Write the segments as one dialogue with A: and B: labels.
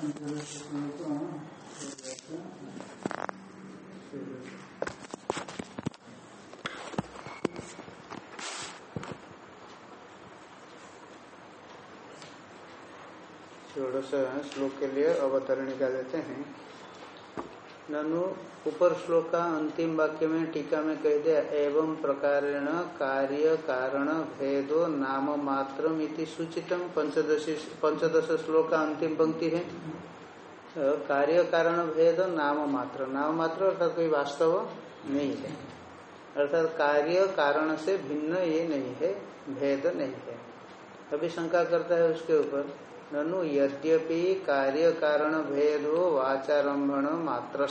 A: श्लोक के लिए अवतरण अवतरणिका देते हैं। ननु ऊपर श्लोक का अंतिम वाक्य में टीका में कह दिया, एवं प्रकारेण कार्य कारण भेदो नाम मात्र सूचितम। पंचदश पंचदश श्लोक का अंतिम पंक्ति है। तो कार्य कारण भेद नाम मात्र। नाम मात्र अर्थात कोई वास्तव नहीं है। अर्थात कार्य कारण से भिन्न ये नहीं है, भेद नहीं है। अभी शंका करता है उसके ऊपर, ननु यद्यपि कार्य कारण भेदो वाचारंभण मात्र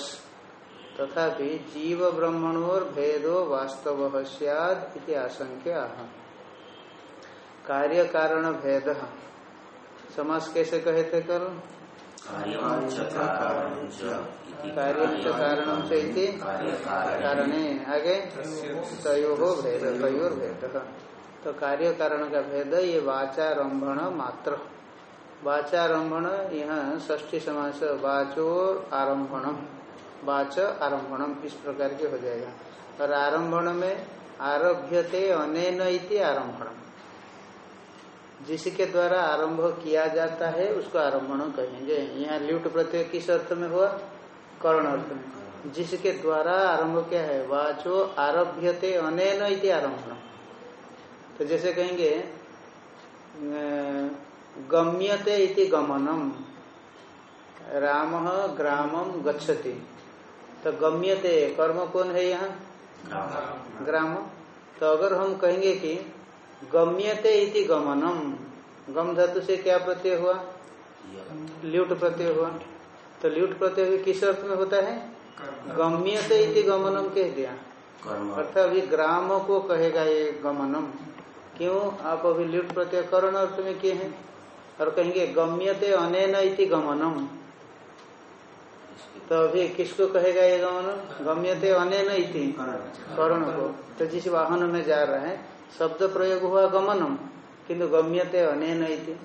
A: तथापि जीव ब्रह्मणोर भेदो वास्तव सैद आशंक्य कार्य कारण भेद समास कैसे कहे थे कल? कार्य कारण कारणे आगे तयो भेद तयोर भेद तो कार्य कारण का भेद ये वाचारंभण मात्र। वाचारंभण यहाँ ष्ठी समास वाचो आरंभणम वाच आरंभणम, इस प्रकार के हो जाएगा। और आरंभण में आरभ्यते अनेन इति आरंभणम। जिसके द्वारा आरंभ किया जाता है, उसको आरंभण कहेंगे। यहाँ ल्यूट प्रत्यय किस अर्थ में हुआ? कर्ण अर्थ में। जिसके द्वारा आरंभ क्या है, वाचो आरभ्यते अनेन इति आरंभण तो जैसे कहेंगे गम्यते इति गमनम। राम ग्रामम गच्छति। तो गम्य गम्यते कर्म कौन है यहाँ? ग्राम। तो अगर हम कहेंगे कि गम्यते इति गमनम गम धातु से क्या प्रत्यय हुआ? ल्यूट प्रत्यय हुआ। तो ल्यूट प्रत्यय किस अर्थ में होता है? गम्यते इति गमनम कह दिया। अर्थात अभी ग्राम को कहेगा ये गमनम। क्यों? आप अभी ल्यूट प्रत्यय करण अर्थ में किए हैं। और कहेंगे गम्यते अनेन इति गमनम। तो अभी किसको कहेगा ये गमन? गम्यते अनेन इति करण को तो जिस वाहन में जा रहे हैं, शब्द प्रयोग हुआ गमनम किंतु गम्यते अनेन इति।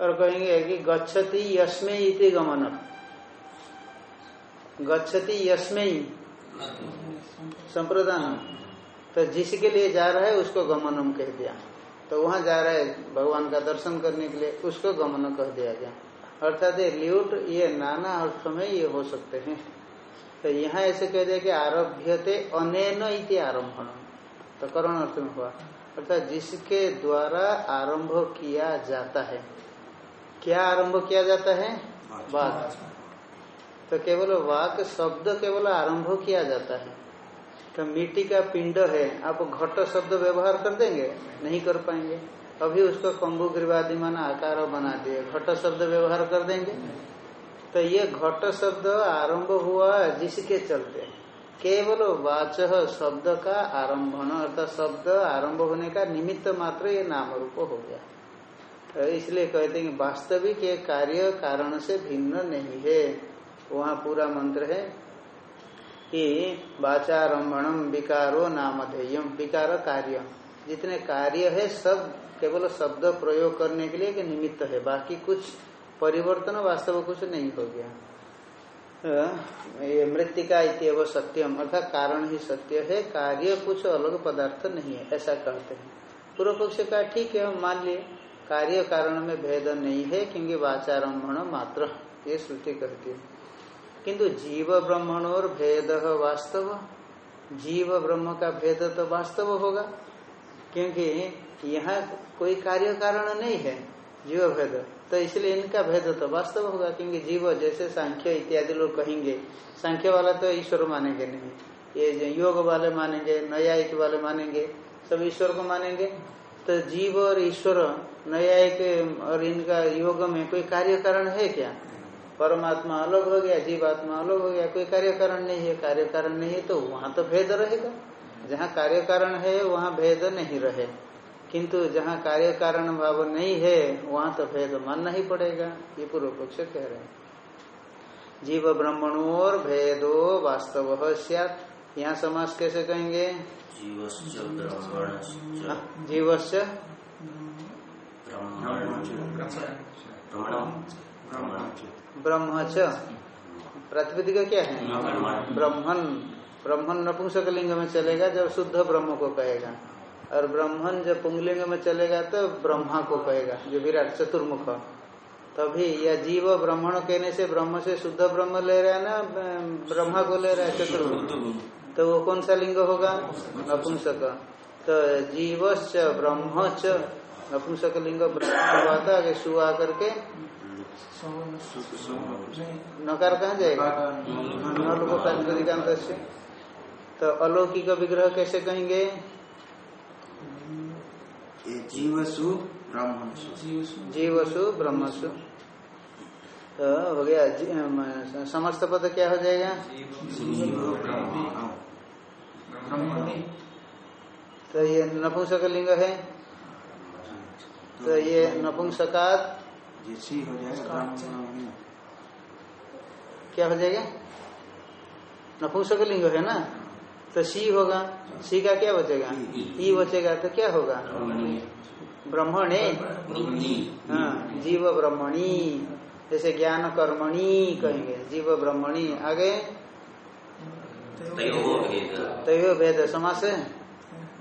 A: और कहेंगे कि गच्छति यस्मे इति गमनम गच्छति यस्मे। संप्रदान। तो जिसके लिए जा रहा है, उसको गमनम कह दिया। तो वहाँ जा रहा है भगवान का दर्शन करने के लिए, उसको गमन कह दिया गया। अर्थात ये ल्यूट ये नाना अर्थ में ये हो सकते हैं। तो यहाँ ऐसे कह दिया कि आरभ्यते अनेन इति आरंभण तो करण अर्थ में हुआ। अर्थात जिसके द्वारा आरंभ किया जाता है। क्या आरंभ किया जाता है? वाक। तो केवल वाक शब्द केवल आरंभ किया जाता है। तो मिट्टी का पिंड है आप घट शब्द व्यवहार कर देंगे नहीं कर पाएँगे। अभी उसको कम्बु ग्रीवादिमान आकार बना दिए। घट शब्द व्यवहार कर देंगे। तो ये घट शब्द आरंभ हुआ जिसके चलते केवल वाच शब्द का आरंभन, अर्थात शब्द आरंभ होने का निमित्त मात्र ये नाम रूप हो गया। तो इसलिए कहते हैं वास्तविक ये कार्य कारण से भिन्न नहीं है। वहाँ पूरा मंत्र है कि वाचारंभणम विकारो नामधेयम विकार कार्य। जितने कार्य है, सब केवल शब्द प्रयोग करने के लिए निमित्त है। बाकी कुछ परिवर्तन वास्तव कुछ नहीं हो गया। ये मृतिका इतव सत्यम। अर्थात कारण ही सत्य है, कार्य कुछ अलग पदार्थ नहीं है, ऐसा कहते हैं। पूर्व पक्ष का ठीक है, मान लिए। कार्य कारण में भेद नहीं है क्योंकि वाचारंभण मात्र, ये श्रुति कहती है। किंतु जीव ब्रह्मण और भेद वास्तव। जीव ब्रह्म का भेद तो वास्तव होगा। क्योंकि यहाँ कोई कार्य कारण नहीं है, जीव भेद। तो इसलिए इनका भेद तो वास्तव होगा, क्योंकि जीव जैसे सांख्य इत्यादि लोग कहेंगे, सांख्य वाला तो ईश्वर मानेंगे नहीं। ये योग वाले मानेंगे, न्यायिक वाले मानेंगे, सब ईश्वर को मानेंगे। तो जीव और ईश्वर, न्यायिक और इनका योग में कोई कार्य कारण है क्या? परमात्मा अलग हो गया, जीवात्मा अलग हो गया, कोई कार्य कारण नहीं है। कार्य कारण नहीं है तो वहाँ तो भेद रहेगा। जहाँ कार्य कारण है वहाँ भेद नहीं रहे। किंतु जहाँ कार्य कारण भाव नहीं है वहाँ तो भेद मानना ही पड़ेगा ये पूर्व पक्ष कह रहे हैं। जीव ब्रह्मणोर भेदो वास्तव यहाँ समास कैसे कहेंगे? जीवस्य ब्रह्म च प्रातिपदिक क्या है? ब्रह्मन। ब्रह्मन नपुंसक लिंग में चलेगा जब शुद्ध ब्रह्म को कहेगा। और ब्रह्मन जब पुंगलिंग में चलेगा तो ब्रह्मा को कहेगा जो विराट चतुर्मुख। तभी या जीव ब्राह्मण कहने से ब्रह्म से शुद्ध ब्रह्म ले रहा है ना ब्रह्मा को ले रहा है चतुर्मुख। तो वो कौन सा लिंग होगा? नपुंसक। तो जीवश्च ब्रह्म च नपुंसक लिंग ब्रह्म हुआ था आगे सु आकर के। नकार कहाँ जाएगा? नलोकांत से तो अलौकिक विग्रह कैसे कहेंगे?
B: जीवसु ब्रह्मसु।
A: जीवसु। ब्रह्मसु। तो हो गया समस्त पद क्या हो जाएगा? तो ये नपुंसक लिंग है। तो ये नपुंसकात क्या हो जाएगा? नपुंसक लिंग है ना? तो सी होगा। सी का क्या बचेगा? ई बचेगा तो क्या होगा? ब्रह्मणे। हाँ जीव ब्रह्मणी। जैसे ज्ञान कर्मणी कहेंगे। जीव ब्रह्मणी। आगे? तय भेद। समास है?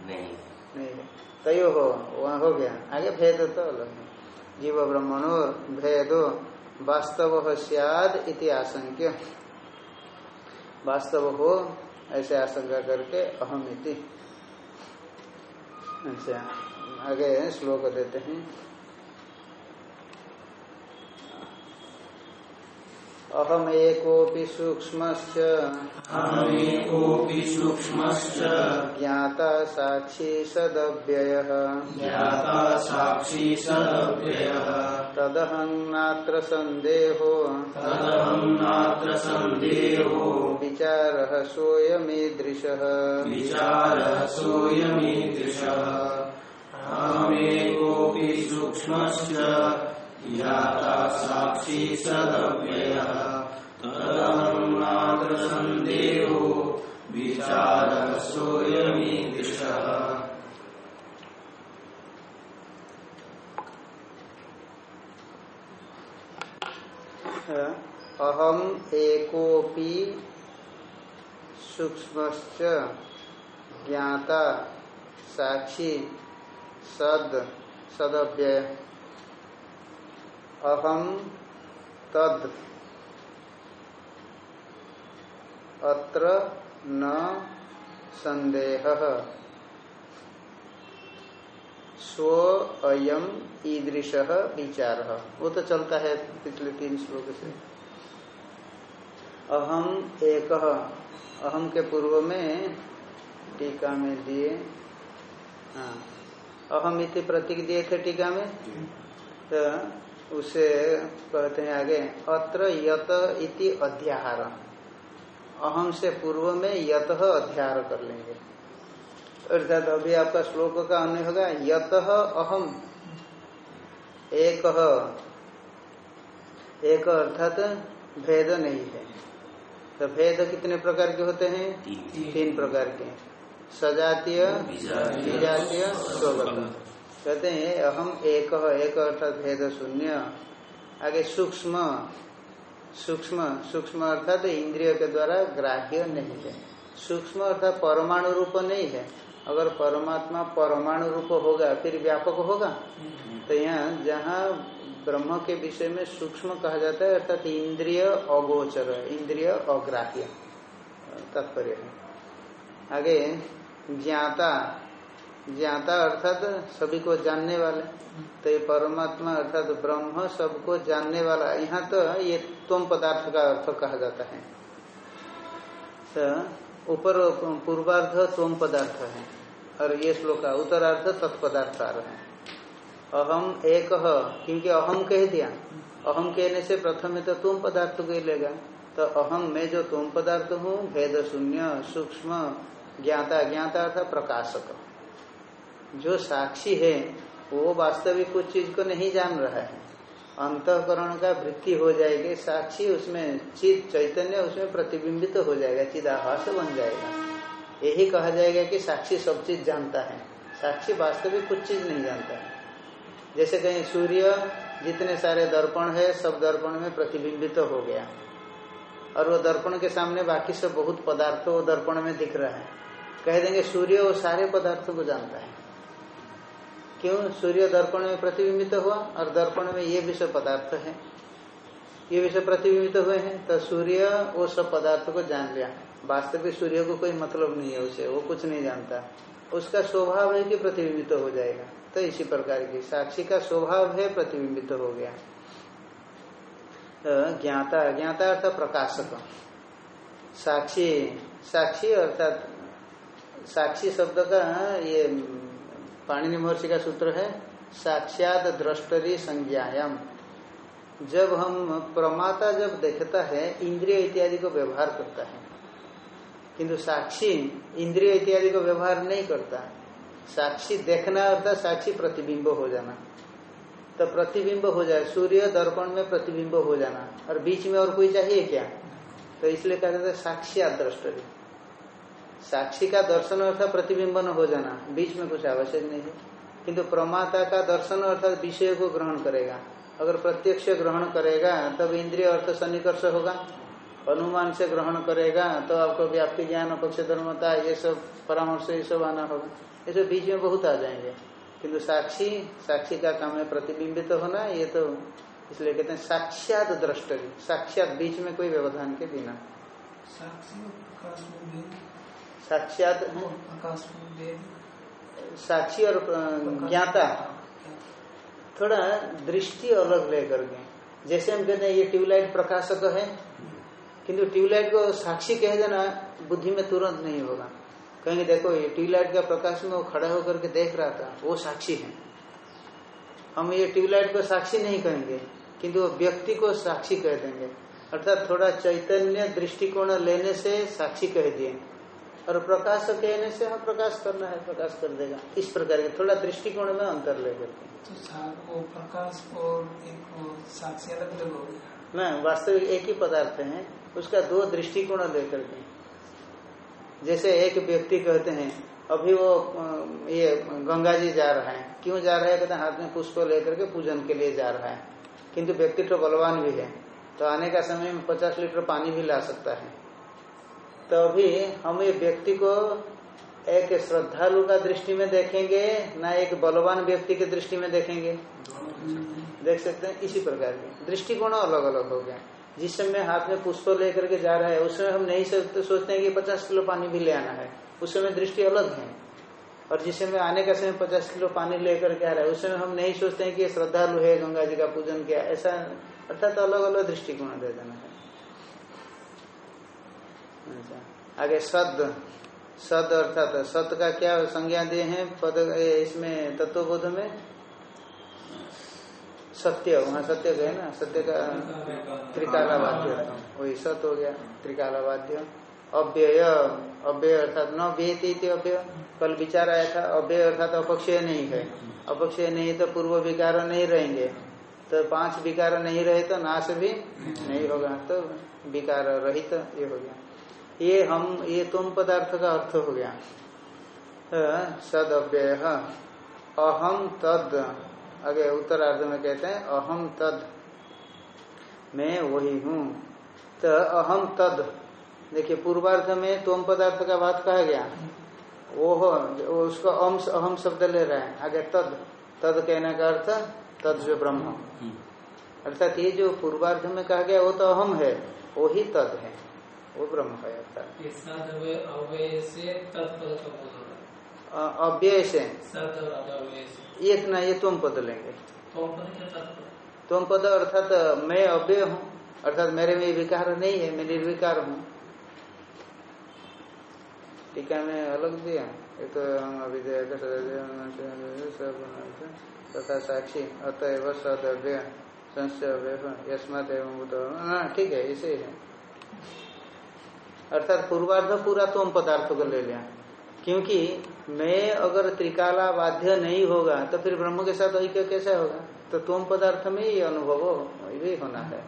A: नहीं। तय हो। वहाँ हो गया। आगे भेद तो अलग है। जीव ब्रह्मणो भेदो। वास्तव सियाद इति आशंक्य। वास्तव हो ऐसे आशंका करके अहमिति अच्छा आगे श्लोक देते हैं। अहम सूक्ष्मश्च।
B: अहमेकोऽपि सूक्ष्मश्च।
A: ज्ञाता साक्षी सदव्ययः।
B: ज्ञाता साक्षी सदव्ययः।
A: तदहं नात्र सन्देहो।
B: तदहं नात्र सन्देहो।
A: विचारः सोऽयमीदृशः।
B: विचारः सोऽयमीदृशः। अहमेकोऽपि सूक्ष्मश्च। साक्षी सदव्ययः
A: अहम एकोपि सूक्ष्मश्च ज्ञाता साक्षी सद सदव्यय। अहम तद। अत्र न संदेह स्व अयम ईदृश विचार। वो तो चलता है पिछले तीन श्लोक से। अहम एक। अहम के पूर्व में टीका में दिए। हाँ। अहम इति प्रतीक दिए थे टीका में? तो उसे कहते हैं आगे अत्र यत इति अध्याहार अहम से पूर्व में यत अध्याहार कर लेंगे। अर्थात अभी आपका श्लोक का अन्य होगा यत अहम। एक। एक अर्थात भेद नहीं है। तो भेद कितने प्रकार के होते हैं? तीन। प्रकार के। सजातीय विजातीय स्वगत। कहते हैं, अहम एक एक अर्थात भेद शून्य। आगे सूक्ष्म सूक्ष्म सूक्ष्म अर्थात इंद्रिय के द्वारा ग्राह्य नहीं है। सूक्ष्म अर्थात परमाणु रूप नहीं है। अगर परमात्मा परमाणु रूप होगा, फिर व्यापक होगा। तो यहाँ, जहाँ ब्रह्म के विषय में सूक्ष्म कहा जाता है, अर्थात इंद्रिय अगोचर इंद्रिय अग्राह्य। तात्पर्य है। आगे, ज्ञाता ज्ञाता अर्थात सभी को जानने वाले। तो ये परमात्मा अर्थात ब्रह्म सबको जानने वाला। यहाँ तो ये तुम पदार्थ का अर्थ कहा जाता है। तो ऊपर पूर्वार्ध तुम पदार्थ है। और ये श्लोक उत्तरार्ध तत्पदार्थ आ रहे हैं। अहम एक क्योंकि अहम कह दिया। अहम कहने से प्रथम तो तुम पदार्थ को लेगा। तो अहम मैं जो तुम पदार्थ हूँ, भेद शून्य, सूक्ष्म, ज्ञाता ज्ञाता अर्थात प्रकाशक। जो साक्षी है, वो वास्तविक कुछ चीज़ को नहीं जान रहा है। अंतकरण का वृत्ति हो जाएगी, साक्षी उसमें, चित चैतन्य उसमें प्रतिबिंबित तो हो जाएगा चिदाभास बन जाएगा। यही कहा जाएगा कि साक्षी सब चीज़ जानता है। साक्षी वास्तविक कुछ चीज़ नहीं जानता है। जैसे कहीं सूर्य जितने सारे दर्पण है, सब दर्पण में प्रतिबिंबित तो हो गया। और वो दर्पण के सामने बाकी सब बहुत पदार्थ वो दर्पण में दिख रहा है। कह देंगे सूर्य वो सारे पदार्थों को जानता है। क्यों? सूर्य दर्पण में प्रतिबिंबित हुआ और दर्पण में ये विषय पदार्थ है। ये विषय प्रतिबिंबित हुए हैं तो सूर्य वो सब पदार्थ को जान लिया। वास्तविक सूर्य को कोई मतलब नहीं है उसे, वो कुछ नहीं जानता। उसका स्वभाव है कि प्रतिबिंबित हो जाएगा। तो इसी प्रकार की साक्षी का स्वभाव है, प्रतिबिंबित हो गया। ज्ञाता ज्ञाता अर्थात प्रकाशक। साक्षी साक्षी अर्थात साक्षी शब्द का, ये पाणिनि महर्षि का सूत्र है, साक्षात दृष्टरी संज्ञायाम। जब हम प्रमाता जब देखता है, इंद्रिय इत्यादि को व्यवहार करता है। किंतु साक्षी, इंद्रिय इत्यादि को व्यवहार नहीं करता। साक्षी देखना अर्थात साक्षी प्रतिबिंब हो जाना। तो प्रतिबिंब हो जाए, सूर्य दर्पण में प्रतिबिंब हो जाना, और बीच में और कोई चाहिए क्या? तो इसलिए कहा जाता है साक्षी दृष्टरी साक्षी का दर्शन अर्थात प्रतिबिंबन हो जाना, बीच में कुछ आवश्यक नहीं है। किंतु प्रमाता का दर्शन अर्थात विषय को ग्रहण करेगा। अगर प्रत्यक्ष ग्रहण करेगा, तब इंद्रिय अर्थ सन्निकर्ष होगा। अनुमान से ग्रहण करेगा तो आपको व्याप्ति ज्ञान पक्ष धर्मता ये सब परामर्श, ये सब आना होगा। ये सब बीच में बहुत आ जाएँगे। किंतु साक्षी साक्षी का काम है प्रतिबिंबित तो होना, ये तो इसलिए कहते हैं साक्षात दृष्टि, साक्षात बीच में कोई व्यवधान के बिना। साक्षात साक्षी और ज्ञाता। थोड़ा दृष्टि अलग लेकर के। जैसे हम कहते हैं ये ट्यूबलाइट प्रकाशक है किंतु ट्यूबलाइट को साक्षी कह देना बुद्धि में तुरंत नहीं होगा। कहेंगे देखो ये ट्यूबलाइट का प्रकाश में वो खड़ा होकर के देख रहा था वो साक्षी है। हम ये ट्यूबलाइट को साक्षी नहीं कहेंगे किंतु वो व्यक्ति को साक्षी कह देंगे। अर्थात थोड़ा चैतन्य दृष्टिकोण लेने से साक्षी कह दिए। और प्रकाश कहने से हाँ प्रकाश करना है प्रकाश कर देगा। इस प्रकार के थोड़ा दृष्टिकोण में अंतर लेकर के
C: तो प्रकाश और एक साक्षी अलग अलग हो गया।
A: न वास्तविक एक ही पदार्थ है उसका दो दृष्टिकोण लेकर के। जैसे एक व्यक्ति कहते हैं अभी वो ये गंगा जी जा रहा है। क्यों जा रहा है? कहते हैं हाथ में पुष्प लेकर के पूजन के लिए जा रहा है। किंतु व्यक्ति तो बलवान भी है तो आने का समय में पचास लीटर पानी भी ला सकता है। तो अभी हम ये व्यक्ति को एक श्रद्धालु का दृष्टि में देखेंगे, ना एक बलवान व्यक्ति के दृष्टि में देखेंगे। देख सकते हैं, इसी प्रकार के। दृष्टिकोण अलग अलग हो गया। जिस समय हाथ में पुष्प लेकर के जा रहा है, उस समय हम नहीं सोचते हैं कि पचास किलो पानी भी ले आना है। उस समय दृष्टि अलग है। और जिस समय आने का समय पचास किलो पानी लेकर के आ रहा है, उस समय हम नहीं सोचते हैं कि श्रद्धालु है, गंगा जी का पूजन किया, ऐसा, अर्थात अलग अलग दृष्टिकोण दे देना है। अच्छा। आगे सद सद अर्थात सत का क्या संज्ञा दिए हैं? पद इसमें तत्वबोध में? सत्य, वहाँ सत्य गए ना? सत्य का त्रिकाला वाद्य वही सत हो गया त्रिकाला वाद्य अव्यय अव्यय अर्थात न व्यती अव्यय। कल विचार आया था, अव्यय अर्थात अपक्षय नहीं है। अपक्षय नहीं तो पूर्व विकार नहीं रहेंगे। तो पाँच विकार नहीं रहे तो नाश भी नहीं होगा। तो विकार रहित तो ये हो गया। ये हम ये तुम पदार्थ का अर्थ हो गया। सद अव्यय अहम तद। आगे उत्तरार्ध में कहते हैं अहम तद। मैं वही हूँ। तो अहम तद। देखिए पूर्वार्ध में तुम पदार्थ का बात कहा गया। वो हो उसको अंश अहम शब्द ले रहा है। आगे तद। तद कहने का अर्थ तद जो ब्रह्म। अर्थात ये जो पूर्वार्ध में कहा गया वो तो अहम है वो ही तद है। वो ब्रह्म है अर्थात। अव्यय से एक ना ये तुम पद लेंगे। तुम पद अर्थात मैं अव्यय हूँ। अर्थात मेरे में विकार नहीं है मैं निर्विकार हूँ। टीका में अलग दिया। ये तो हम अभी तथा साक्षी अतएव सदव्य संशय यस्मात एवं ठीक है इसे है। अर्थात पूर्वार्ध पूरा तुम पदार्थ को ले लिया। क्योंकि मैं अगर त्रिकाला बाध्य नहीं होगा तो फिर ब्रह्म के साथ ऐक्य कैसा होगा? तो तुम पदार्थ में ये अनुभव भी होना है।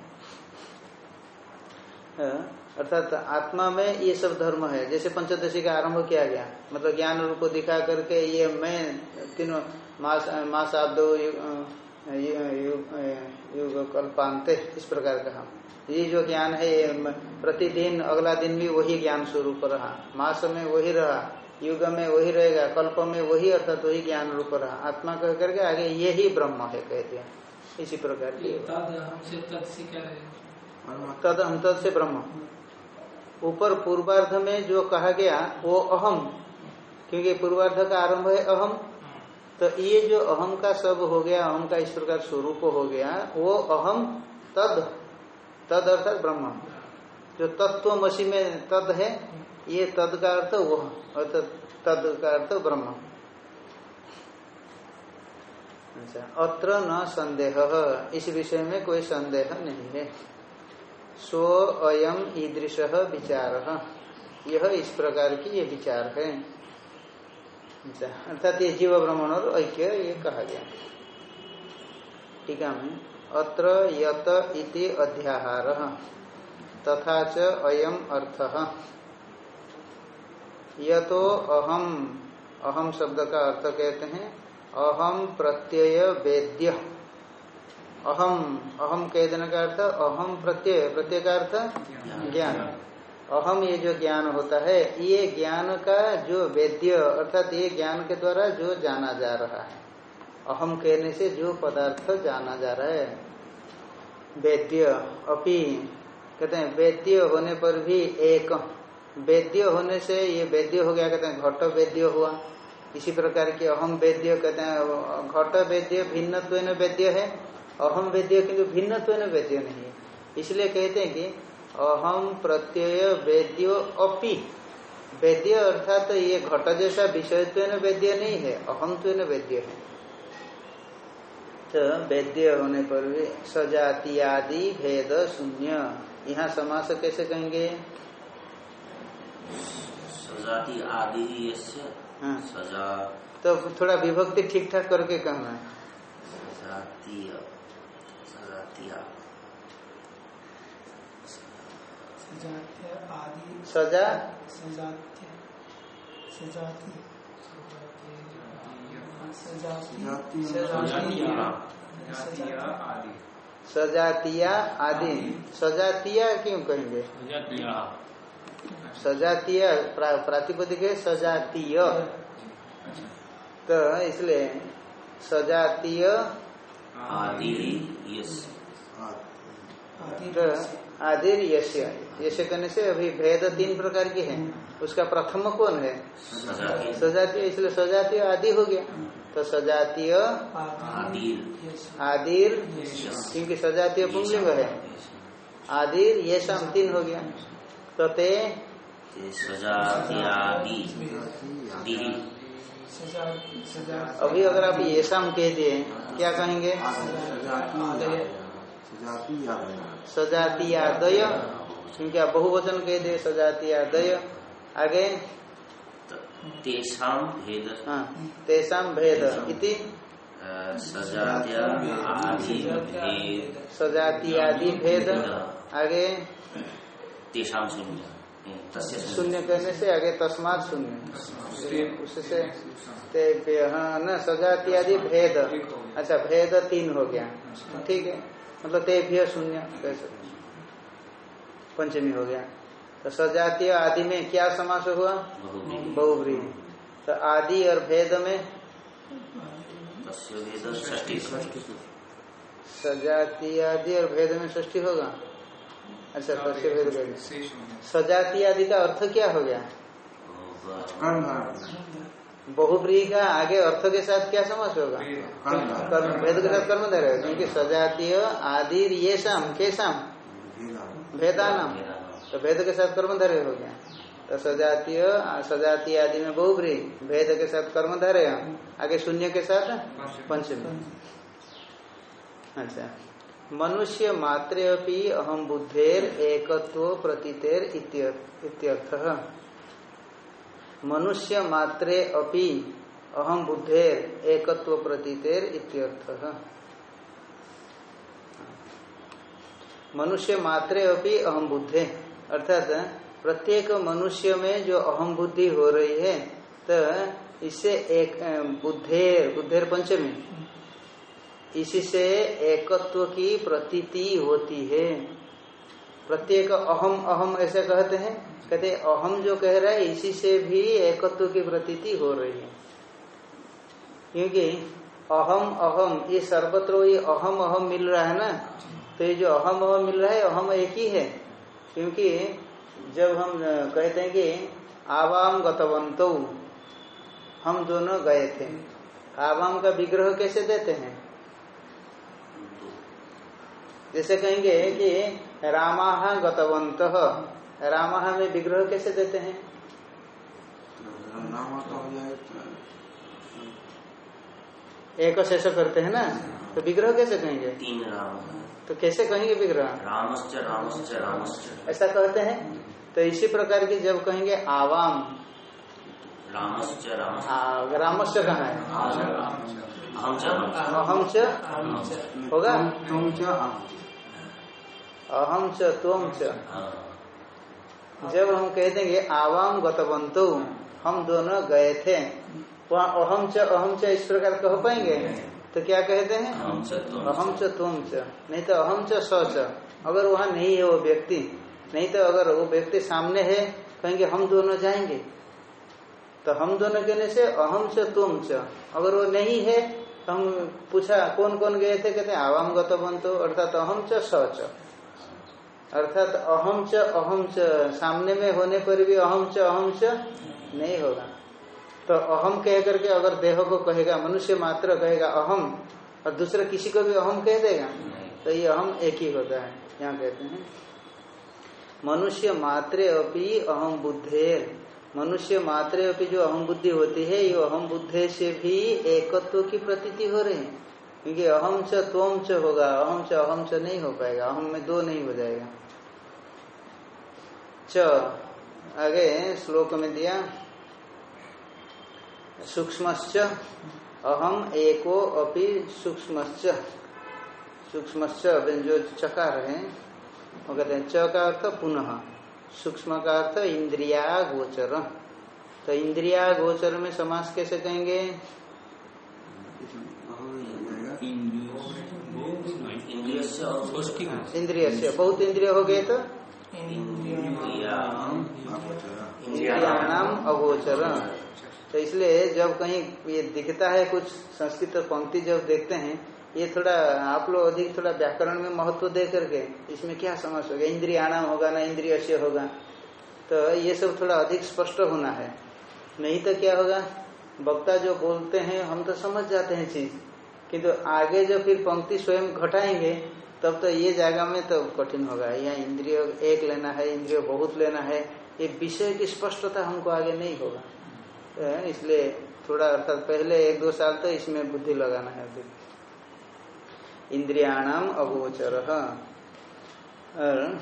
A: अर्थात आत्मा में ये सब धर्म है। जैसे पंचदशी का आरंभ किया गया मतलब ज्ञान रूप को दिखा करके ये मैं तीनों मास मास मासाब्द युग कल्पांते इस प्रकार कहा ये जो ज्ञान है प्रतिदिन अगला दिन भी वही ज्ञान स्वरूप रहा। मास में वही रहा युग में वही रहेगा कल्प में वही अर्थात वही ज्ञान रूप रहा। आत्मा कह करके आगे ये ही ब्रह्म है कह दिया। इसी प्रकार की। तद अंत से ब्रह्म। ऊपर पूर्वार्ध में जो कहा गया वो अहम। क्योंकि पूर्वार्ध का आरंभ है अहम। तो ये जो अहम का सब हो गया अहम का इस प्रकार स्वरूप हो गया वो अहम तद तद अर्थात ब्रह्म। जो तत्व मसी में तद है ये तद का अर्थ वह अर्थात तद का अर्थ ब्रह्म। अच्छा अत्र न संदेह। इस विषय में कोई संदेह नहीं है। स्व अयम ईदृश विचार। यह इस प्रकार की ये विचार है। अच्छा, अर्थात ये जीव भ्रमण और ऐक्य ये कहा गया। ठीक है अत्र यत इति अध्याहार, तथा च अयम अर्थ। यतो अहम अहम शब्द का अर्थ कहते हैं, अहम प्रत्यय वेद्य। अहम अहम कह देने का अर्थ, अहम प्रत्यय प्रत्यय का अर्थ ज्ञान। अहम ये जो ज्ञान होता है, ये ज्ञान का जो वेद्य, अर्थात ये ज्ञान के द्वारा जो जाना जा रहा है। अहम कहने से जो पदार्थ जाना जा रहा है, वेद्य, अपि, कहते हैं, वेद्य होने पर भी एक। वेद्य होने से ये वेद्य हो गया, कहते हैं, घट वेद्य हुआ। इसी प्रकार की अहम वेद्य, कहते हैं घट वेद्य भिन्न वेद्य है। अहम वेद्य किंतु भिन्न वेद्य नहीं है। इसलिए कहते हैं कि अहम प्रत्यय वेद्यो अपि। वेद्य अर्थात तो ये घट जैसा विषयत्व वेद्य नहीं है अहम वेद्य है। तो वेद्य होने पर भी सजाति आदि भेद शून्य। यहाँ समास कैसे कहेंगे?
B: सजाति आदि
A: हाँ।
B: सजा।
A: तो थोड़ा विभक्ति ठीक ठाक करके कहना
B: सजातीय सजातीय
A: सजा सजातिया आदि। सजातिया क्यों कहेंगे? सजातीय। प्रातिपदिक है सजातीय। तो इसलिए सजातीय तो आदिर यश्य यश्य करने से अभी भेद तीन प्रकार की है। उसका प्रथम कौन है? सजातीय। इसलिए सजातीय आदि हो गया। तो सजातीय आदिर। क्योंकि सजातीय पुंगलिंग है। आदिर ये शाम तीन हो गया। तो ते अभी अगर आप ये शाम कह दिए क्या कहेंगे? सजाती आदय। क्योंकि आप बहुवचन कह दिए सजाती आदय। आगे
B: तेषाम भेद।
A: तेषाम भेद इति? सजाती आदि भेद। आगे?
B: तेषाम शून्य।
A: शून्य। कहने से आगे तस्मात शून्य। उससे हाँ न सजाती आदि भेद। अच्छा भेद तीन हो गया। ठीक है। मतलब तेभ्य शून्य कह सकते पंचमी हो गया। तो सजातीय आदि में क्या समास हुआ? बहुब्री तो आदि और भेद में? सजातीय आदि और भेद में ष्ठी होगा? अच्छा तस्य भेद सजातीय आदि का अर्थ क्या हो गया? बहुप्री का आगे अर्थ के साथ क्या समझ होगा? कर्म भेद के साथ कर्म दे रहे क्योंकि सजातीय आदि ये शाम के शाम भेदा नाम तो भेद के साथ कर्म धरे हो गया। तो सजातीय सजातीय आदि में बहुब्री भेद के साथ कर्म धरे आगे शून्य के साथ पंचमी। अच्छा। मनुष्य मात्रे अपनी अहम बुद्धेर एकत्व प्रतीतेर इत्यर्थ मनुष्य मात्रे अपि अहम बुद्धेर एकत्व प्रतीतेर इत्यर्थ। मनुष्य मात्रे अपि अहम बुद्धे। अर्थात प्रत्येक मनुष्य में जो अहम बुद्धि हो रही है तो इससे एक बुद्धेर बुद्धेर पंचमी। इसी से एकत्व की प्रतीति होती है। प्रत्येक अहम अहम ऐसे कहते हैं। कहते अहम जो कह रहा है, इसी से भी एकत्व की प्रतीति हो रही है। क्योंकि अहम अहम, ये सर्वत्र ये अहम अहम मिल रहा है ना? तो ये जो अहम अहम मिल रहा है, अहम एक ही है। क्योंकि जब हम कहते हैं कि आवाम गतवंत हम दोनों गए थे। आवाम का विग्रह कैसे देते हैं? जैसे कहेंगे कि रामा गतवंत रामा में विग्रह कैसे देते हैं? एक शेष करते हैं ना? तो विग्रह कैसे कहेंगे?
B: तीन राम
A: तो कैसे कहेंगे विग्रह
B: रामश्च रामश्च रामश्च।
A: ऐसा कहते हैं? तो इसी प्रकार की जब कहेंगे आवाम
B: रामश्च रामश्च।
A: आ, रामस्य कहा है?
B: अहम च
A: होगा
D: तुम क्या
A: अहम च तुम च
B: हाँ।
A: जब हम कह देंगे आवाम गतवंतु हम दोनों गए थे वहाँ अहम च अहम च इस प्रकार कह पाएँगे? तो क्या कहते हैं?
B: अहम च।
A: तुम च। नहीं तो अहम च स च। अगर वहाँ नहीं है वो व्यक्ति नहीं तो अगर वो व्यक्ति सामने है कहेंगे हम दोनों जाएँगे। तो हम दोनों कहने से अहम च तुम च। अगर वो नहीं है तो हम पूछा कौन कौन गए थे? कहते हैं आवाम गत अर्थात अहम च स च। अर्थात अहम च अहम च सामने में होने पर भी अहम च अहम च नहीं होगा। तो अहम कह करके अगर देह को कहेगा, मनुष्य मात्र कहेगा अहम, और दूसरा किसी को भी अहम कह देगा तो ये अहम एक ही होता है, यहाँ कहते हैं। मनुष्य मात्रे अपनी अहम बुद्धे, मनुष्य मात्रे अपनी जो अहम बुद्धि होती है, ये अहम बुद्धे से भी एकत्व की प्रतीति हो रही है, क्योंकि अहम च, त्वम च होगा, अहम च अहम च नहीं हो पाएगा, अहम में दो नहीं हो जाएगा। च, आगे श्लोक में दिया सूक्ष्मश्च अहम एको अपि सूक्ष्मश्च। सूक्ष्मश्च जो चकार है वो कहते हैं च का अर्थ पुनः सूक्ष्म का अर्थ इंद्रिया गोचर तो इंद्रिया गोचर में समास कैसे कहेंगे
B: इंद्रिय से
A: बहुत इंद्रिय हो गए तो?
B: इंद्रियाणाम
A: इंद्रियाणाम अगोचर। तो इसलिए जब कहीं ये दिखता है, कुछ संस्कृत पंक्ति जब देखते हैं, ये थोड़ा, आप लोग अधिक थोड़ा व्याकरण में महत्व दे करके, इसमें क्या समझ होगा? इंद्रियाणाम होगा ना इंद्रिय से होगा? तो ये सब थोड़ा अधिक स्पष्ट होना है। नहीं तो क्या होगा? वक्ता जो बोलते हैं, हम तो समझ जाते हैं चीज़। किंतु तो आगे जो फिर पंक्ति स्वयं घटाएँगे, तब तो ये जगह में तो कठिन होगा। या इंद्रिय एक लेना है, इंद्रिय बहुत लेना है। ये विषय की स्पष्टता हमको आगे नहीं होगा। इसलिए थोड़ा अर्थात पहले एक दो साल तो इसमें बुद्धि लगाना है अभी। इंद्रियाणाम अगोचर। और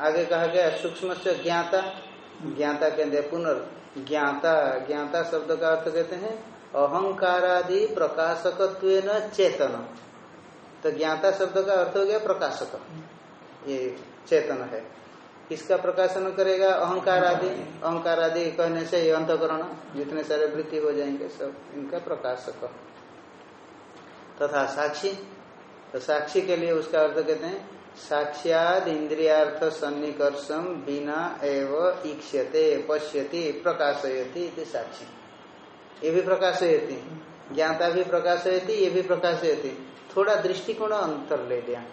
A: आगे कहा गया सूक्ष्म से ज्ञाता। ज्ञाता कहते पुनर्। ज्ञाता ज्ञाता शब्द का अर्थ कहते हैं अहंकारादि प्रकाशकत्व चेतन तो ज्ञाता शब्द का अर्थ हो गया प्रकाशक। ये चेतन है। किसका प्रकाशन करेगा अहंकार आदि। अहंकार आदि कहने से ये अंतकरण, जितने सारे वृत्ति हो जाएँगे सब इनका प्रकाशक। तथा साक्षी तो साक्षी के लिए उसका अर्थ कहते हैं, साक्षात इंद्रियार्थ सन्निकर्षम बिना एव ईक्षते पश्यति, प्रकाशयति इति साक्षी। ये भी प्रकाशयति। ज्ञाता भी प्रकाशयति, ये भी प्रकाशयति। थोड़ा दृष्टिकोण अंतर ले लिया।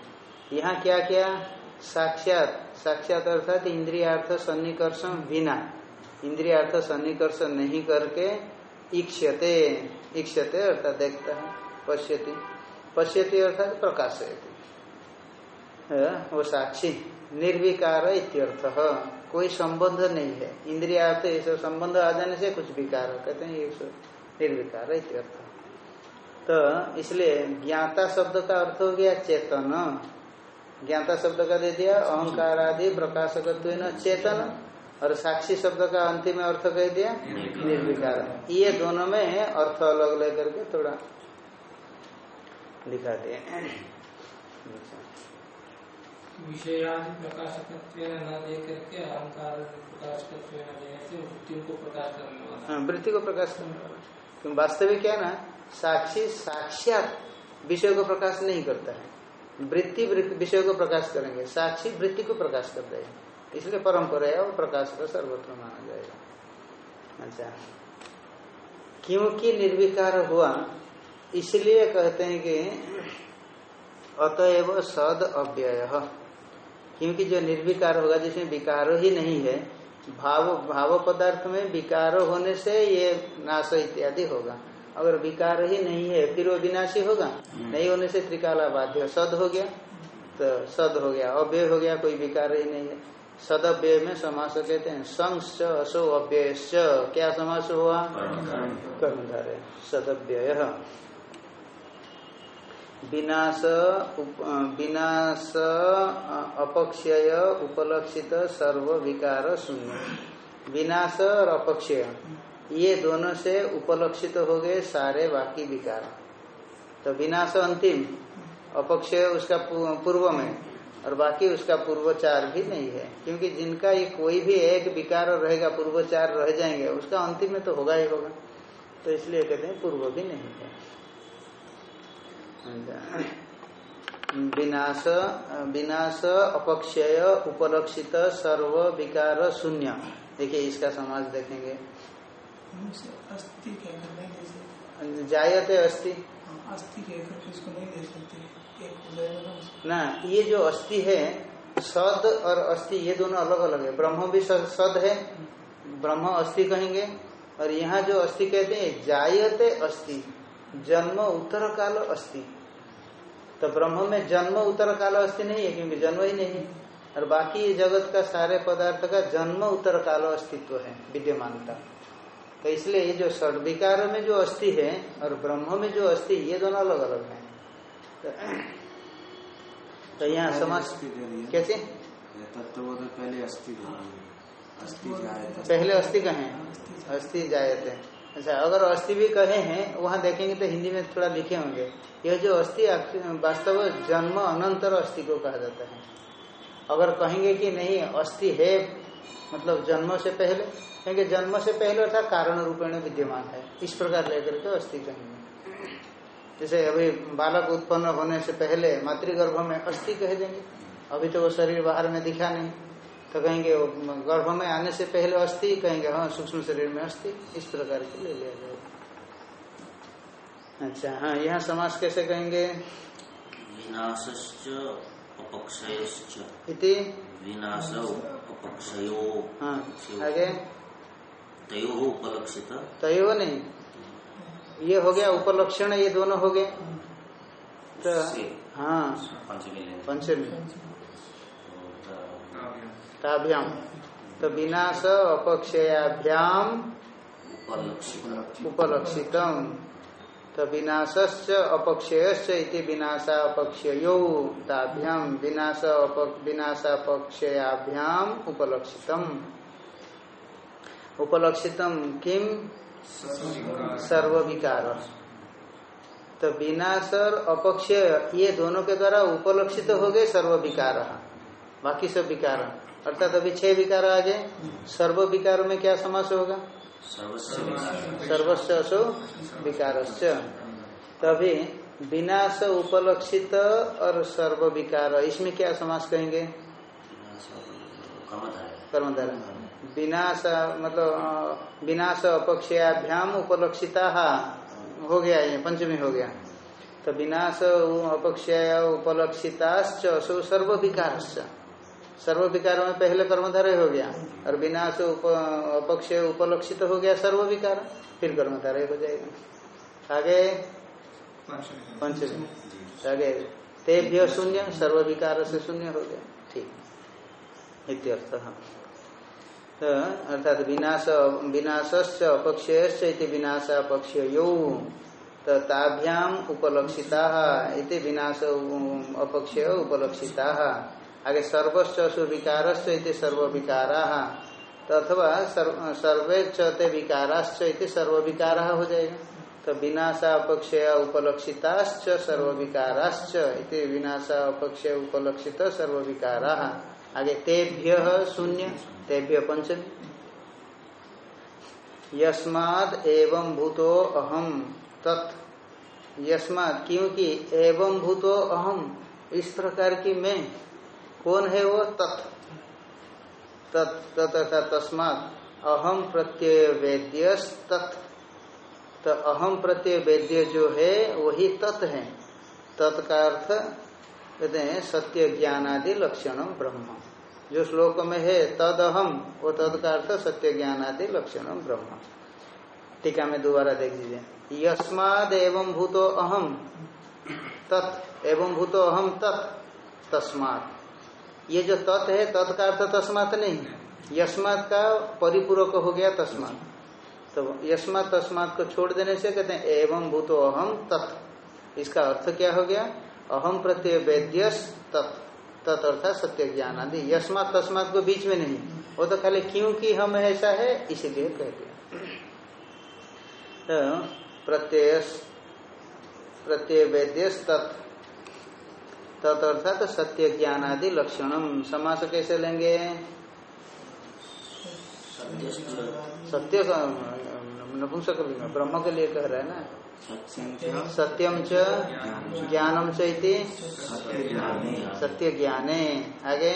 A: यहाँ क्या क्या? साक्षात साक्षात अर्थात इंद्रियार्थ सन्निकर्षण बिना। इंद्रियार्थ सन्निकर्षण नहीं करके इक्षते इक्षते अर्थात देखता है, पश्यति। पश्यति अर्थात प्रकाशयति। वो साक्षी। निर्विकार इत्यर्थ। कोई संबंध नहीं है। इंद्रियार्थ ये संबंध आ जाने से कुछ विकार कहते हैं ये निर्विकार इत्यर्थ। तो इसलिए ज्ञाता शब्द का अर्थ हो गया चेतन। ज्ञाता शब्द का दे दिया अहंकार आदि प्रकाशक चेतन और साक्षी शब्द का अंतिम अर्थ कह दिया निर्विकार। ये दोनों में अर्थ अलग अलग करके थोड़ा दिखा दिए
C: विषयादि प्रकाशकत्व न दे करके अहंकार प्रकाशकत्व न देने से वृत्तियों को प्रकाश करने वाला।
A: हाँ, वृत्ति को प्रकाश करने वाला। वास्तविक क्या है ना? साक्षी साक्षात विषय को प्रकाश नहीं करता है। वृत्ति विषय को प्रकाश करेंगे, साक्षी वृत्ति को प्रकाश कर देगा इसलिए परंपरा है, वो प्रकाश का सर्वत्र माना जाएगा। अच्छा। क्योंकि निर्विकार हुआ, इसलिए कहते हैं कि अतएव सद अव्यय। क्योंकि जो निर्विकार होगा, जिसमें विकार ही नहीं है, भाव भाव पदार्थ में विकार होने से ये नाश इत्यादि होगा। अगर विकार ही नहीं है फिर वो विनाशी होगा। नहीं होने से त्रिकाला बाध्य सद हो गया तो सद हो गया। अव्यय हो गया कोई विकार ही नहीं है। सदव्यय में समास कहते हैं। संस असो अव्यय क्या समास हुआ? कर्मधारय। सदव्यय। विनाश विनाश अपक्षय उपलक्षित सर्व विकार शून्य। विनाश और अपक्षय। ये दोनों से उपलक्षित हो गए सारे बाकी विकार। तो विनाश अंतिम अपक्षय उसका पूर्व में, और बाकी उसका पूर्वचार भी नहीं है। क्योंकि जिनका ये कोई भी एक विकार रहेगा, पूर्वचार रह जाएँगे, उसका अंतिम में तो होगा ही होगा। तो इसलिए कहते हैं पूर्व भी नहीं है। विनाश विनाश अपक्षय, उपलक्षित सर्व विकार शून्य। देखिए इसका समाज देखेंगे।
C: अस्थि कहकर नहीं दे सकते।
A: जायते अस्ति
C: हाँ, अस्थि कहकर के इसको नहीं दे सकते। एक ना
A: ये जो अस्थि है सद और अस्थि ये दोनों अलग अलग है। ब्रह्म भी सद सद है ब्रह्म अस्थि कहेंगे और यहाँ जो अस्थि कहते हैं जायते अस्थि जन्म उत्तर काल अस्थि तो ब्रह्म में जन्म उत्तर काल अस्थि नहीं है क्योंकि जन्म ही नहीं है। और बाकी ये जगत का सारे पदार्थ का जन्म उत्तर काल अस्तित्व है विद्यमानता। तो इसलिए ये जो सर्विकार में जो अस्थि है और ब्रह्म में जो अस्थि ये दोनों अलग अलग है। तो यहाँ समाज कैसे?
D: पहले अस्थि
A: पहले अस्थि कहे? अस्थि जायते अच्छा अगर अस्थि भी कहे हैं वहाँ देखेंगे तो हिंदी में थोड़ा लिखे होंगे। यह जो अस्थि वास्तव जन्म अनंतर अस्थि को कहा जाता है। अगर कहेंगे कि नहीं अस्थि है मतलब जन्म से पहले क्योंकि जन्म से पहले अर्थात कारण रूपेण विद्यमान है। इस प्रकार लेकर के अस्थि कहेंगे जैसे अभी बालक उत्पन्न होने से पहले मातृगर्भ में अस्थि कह देंगे। अभी तो वो शरीर बाहर में दिखा नहीं। तो कहेंगे वो गर्भ में आने से पहले अस्थि कहेंगे हाँ सूक्ष्म शरीर में अस्थि इस प्रकार के ले लिया जाएगा। अच्छा हाँ यहाँ समाज कैसे कहेंगे?
B: विनाशश्च अपक्षयश्च।
A: इति?
B: विनाश।
A: हाँ आगे।
B: तयो उपलक्षित।
A: तय नहीं ये हो गया उपलक्षण ये दोनों हो गए। तो हाँ।
B: पंचमी
A: पंचमी।
B: तो
A: ताभ्याम। तो विनाश अपक्षयाभ्याम।
B: उपलक्षित।
A: उपलक्षितम। तो विनाशश्च अपक्षयश्च इति विनाशापक्षयो ताभ्याम विनाश विनाशापक्षयाभ्याम उपलक्षितम। उपलक्षितम किम सर्व विकार तो विनाश और अपक्षय, ये दोनों के द्वारा उपलक्षित हो गए सर्व विकार बाकी सब विकार। अर्थात अभी छह विकार आ गए। सर्व विकार में क्या समास होगा?
B: सर्वस्व
A: विकारश्च तभी विनाश उपलक्षित और सर्व विकार इसमें क्या समास कहेंगे? कर्मधारा विनाश मतलब विनाश अपक्षयाभ्याम उपलक्षिता। हो गया ये, पंचमी हो गया। तो विनाश अपक्षय उपलक्षिताश्च असो सर्व विकारश्च सर्व विकार में पहले कर्मधारय हो गया और विनाश उप, अपक्षय उपलक्षित हो गया सर्व विकार फिर कर्मधारय हो जाएगा। आगे? पंचमी आगे। तेभ्य शून्य सर्व विकार से शून्य हो गया। ठीक। इत्यर्थ तो अर्थात विनाश विनाशस्य अपक्षयश्च इति विनाशापक्षयो तो ताभ्याम उपलक्षिता इति विनाश अपक्षय उपलक्षिता। आगे सर्वस्व सुविकारश्च इति सर्व विकारा तो अथवा सर्व- चते विकाराश्च इति सर्व विकारा हो जाएगा। तो विनाशा अपक्षय उपलक्षिताश्च सर्व विकाराश्च इति विनाशा अपक्षय उपलक्षित सर्व विकारा आगे तेभ्य शून्य, तेभ्य पंचमी यस्माद एवं भूतो अहम तत् यस्माद, क्योंकि एवं भूतो अहम इस प्रकार की मैं कौन है वो? तत्। तत् तथा तस्मात। अहम प्रत्यय वेद्य तत् तो अहम प्रत्यय वेद्य जो है, वही तत् है। तत् का अर्थ कहते हैं सत्य ज्ञानादि लक्षणम ब्रह्म। जो श्लोक में है तद अहम वो तद का अर्थ सत्य ज्ञानादि लक्षणम ब्रह्म। टीका में दोबारा देख लीजिए। यस्माद एवं भूतो अहम तत्। एवं भूतो अहम तत्। तस्मात। ये जो तत् है, तत् का अर्थ तस्मात नहीं यस्मात का परिपूरक हो गया तस्मात। तो यस्मात तस्मात को छोड़ देने से कहते हैं, एवं भूतो अहम तत्। इसका अर्थ क्या हो गया? अहम प्रत्यय वेद्यस तत्। तत् अर्थात सत्य ज्ञान आदि। यस्मात तस्मात को बीच में नहीं। वो तो खाली क्योंकि हम ऐसा है, इसीलिए कह दिया। तो प्रत्यय प्रत्यय वेद्य तत्। तत् अर्थात सत्य ज्ञान आदि लक्षणम समास कैसे लेंगे? सत्य नपुंसक ब्रह्म के लिए कह रहा है ना? सत्यम च ज्ञानम च इति। सत्य ज्ञाने आगे।